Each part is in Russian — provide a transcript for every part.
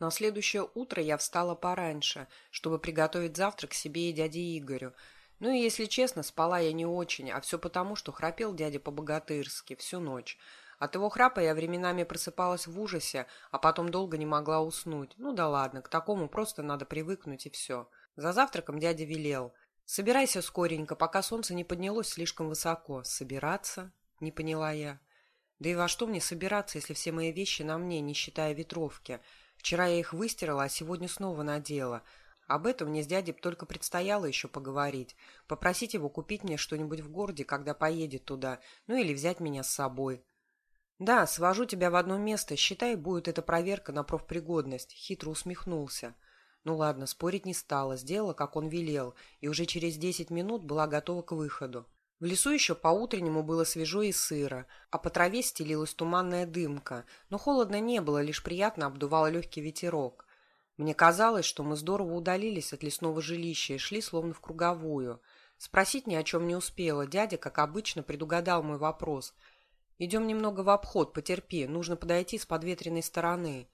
На следующее утро я встала пораньше, чтобы приготовить завтрак себе и дяде Игорю. Ну и, если честно, спала я не очень, а все потому, что храпел дядя по-богатырски всю ночь. От его храпа я временами просыпалась в ужасе, а потом долго не могла уснуть. Ну да ладно, к такому просто надо привыкнуть и все. За завтраком дядя велел. «Собирайся скоренько, пока солнце не поднялось слишком высоко». «Собираться?» — не поняла я. «Да и во что мне собираться, если все мои вещи на мне, не считая ветровки?» Вчера я их выстирала, а сегодня снова надела. Об этом мне с дядей только предстояло еще поговорить. Попросить его купить мне что-нибудь в городе, когда поедет туда, ну или взять меня с собой. «Да, свожу тебя в одно место. Считай, будет это проверка на профпригодность», — хитро усмехнулся. Ну ладно, спорить не стала, сделала, как он велел, и уже через десять минут была готова к выходу. В лесу еще по-утреннему было свежо и сыро, а по траве стелилась туманная дымка, но холодно не было, лишь приятно обдувал легкий ветерок. Мне казалось, что мы здорово удалились от лесного жилища и шли словно в круговую. Спросить ни о чем не успела, дядя, как обычно, предугадал мой вопрос. «Идем немного в обход, потерпи, нужно подойти с подветренной стороны».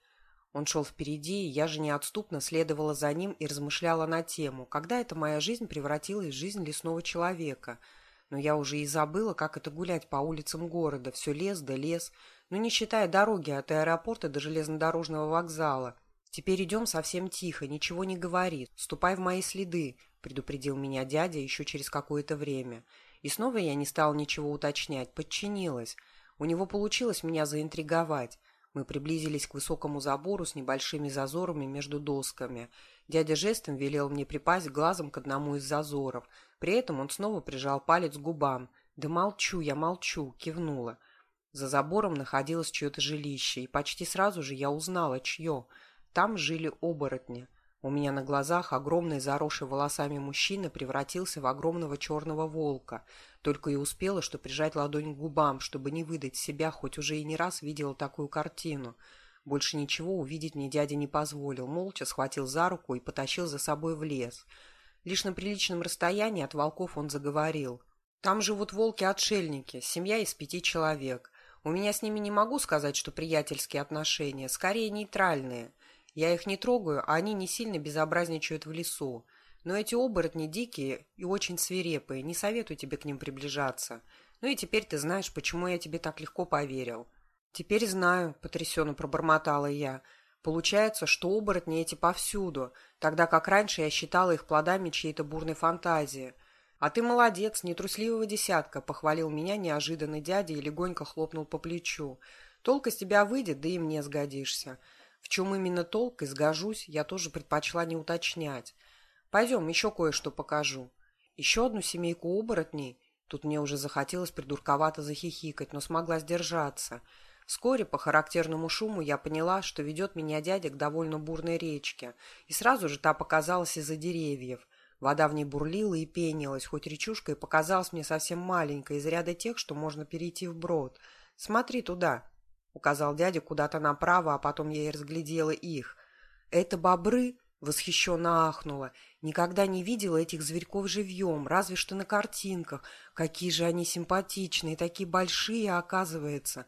Он шел впереди, и я же неотступно следовала за ним и размышляла на тему, когда эта моя жизнь превратилась в жизнь лесного человека – но я уже и забыла, как это гулять по улицам города. Все лес да лес. Ну, не считая дороги от аэропорта до железнодорожного вокзала. Теперь идем совсем тихо, ничего не говори. Ступай в мои следы, предупредил меня дядя еще через какое-то время. И снова я не стал ничего уточнять, подчинилась. У него получилось меня заинтриговать. Мы приблизились к высокому забору с небольшими зазорами между досками. Дядя жестом велел мне припасть глазом к одному из зазоров. При этом он снова прижал палец к губам. «Да молчу, я молчу», — кивнула. За забором находилось чье-то жилище, и почти сразу же я узнала, чье. Там жили оборотни. У меня на глазах огромный заросший волосами мужчина превратился в огромного черного волка. Только и успела, что прижать ладонь к губам, чтобы не выдать себя, хоть уже и не раз видела такую картину. Больше ничего увидеть мне дядя не позволил, молча схватил за руку и потащил за собой в лес. Лишь на приличном расстоянии от волков он заговорил. «Там живут волки-отшельники, семья из пяти человек. У меня с ними не могу сказать, что приятельские отношения, скорее нейтральные». Я их не трогаю, а они не сильно безобразничают в лесу. Но эти оборотни дикие и очень свирепые, не советую тебе к ним приближаться. Ну и теперь ты знаешь, почему я тебе так легко поверил». «Теперь знаю», — потрясенно пробормотала я. «Получается, что оборотни эти повсюду, тогда как раньше я считала их плодами чьей-то бурной фантазии». «А ты молодец, нетрусливого десятка», — похвалил меня неожиданно дядя и легонько хлопнул по плечу. «Толк из тебя выйдет, да и мне сгодишься. В чем именно толк и сгожусь, я тоже предпочла не уточнять. Пойдем, еще кое-что покажу. Еще одну семейку оборотней. Тут мне уже захотелось придурковато захихикать, но смогла сдержаться. Вскоре по характерному шуму я поняла, что ведет меня дядя к довольно бурной речке, и сразу же та показалась из-за деревьев. Вода в ней бурлила и пенилась, хоть речушка и показалась мне совсем маленькой, из ряда тех, что можно перейти вброд. «Смотри туда!» указал дядя куда-то направо, а потом я и разглядела их. «Это бобры?» — восхищенно ахнула. «Никогда не видела этих зверьков живьем, разве что на картинках. Какие же они симпатичные, такие большие, оказывается.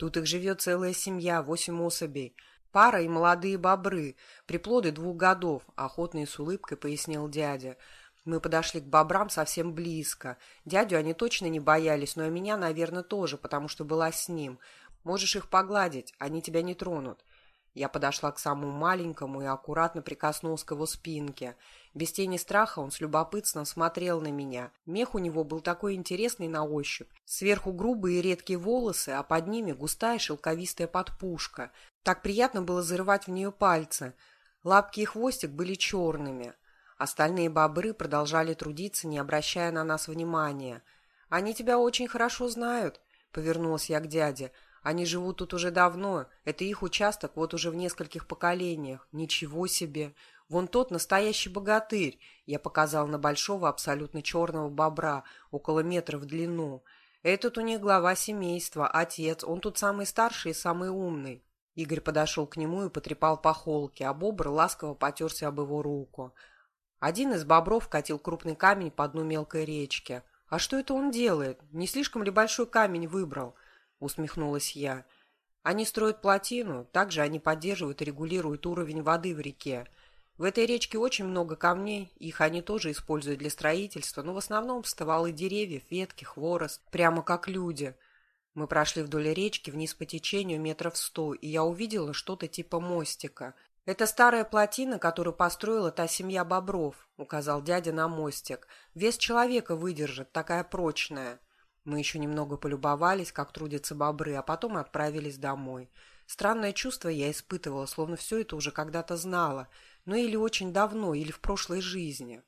Тут их живет целая семья, восемь особей. Пара и молодые бобры, приплоды двух годов», — охотно и с улыбкой пояснил дядя. Мы подошли к бобрам совсем близко. Дядю они точно не боялись, но и меня, наверное, тоже, потому что была с ним. Можешь их погладить, они тебя не тронут. Я подошла к самому маленькому и аккуратно прикоснулась к его спинке. Без тени страха он с любопытством смотрел на меня. Мех у него был такой интересный на ощупь. Сверху грубые и редкие волосы, а под ними густая шелковистая подпушка. Так приятно было зарывать в нее пальцы. Лапки и хвостик были черными. Остальные бобры продолжали трудиться, не обращая на нас внимания. «Они тебя очень хорошо знают», — повернулась я к дяде. Они живут тут уже давно, это их участок вот уже в нескольких поколениях. Ничего себе! Вон тот настоящий богатырь. Я показал на большого абсолютно черного бобра, около метра в длину. Этот у них глава семейства, отец, он тут самый старший и самый умный. Игорь подошел к нему и потрепал по холке, а бобр ласково потерся об его руку. Один из бобров катил крупный камень по дну мелкой речки. А что это он делает? Не слишком ли большой камень выбрал? Усмехнулась я. Они строят плотину, также они поддерживают и регулируют уровень воды в реке. В этой речке очень много камней, их они тоже используют для строительства, но в основном стволы деревьев, ветки, хворост, прямо как люди. Мы прошли вдоль речки вниз по течению метров сто, и я увидела что-то типа мостика. «Это старая плотина, которую построила та семья бобров», — указал дядя на мостик. «Вес человека выдержит, такая прочная». Мы еще немного полюбовались, как трудятся бобры, а потом отправились домой. Странное чувство я испытывала, словно все это уже когда-то знала, но или очень давно, или в прошлой жизни.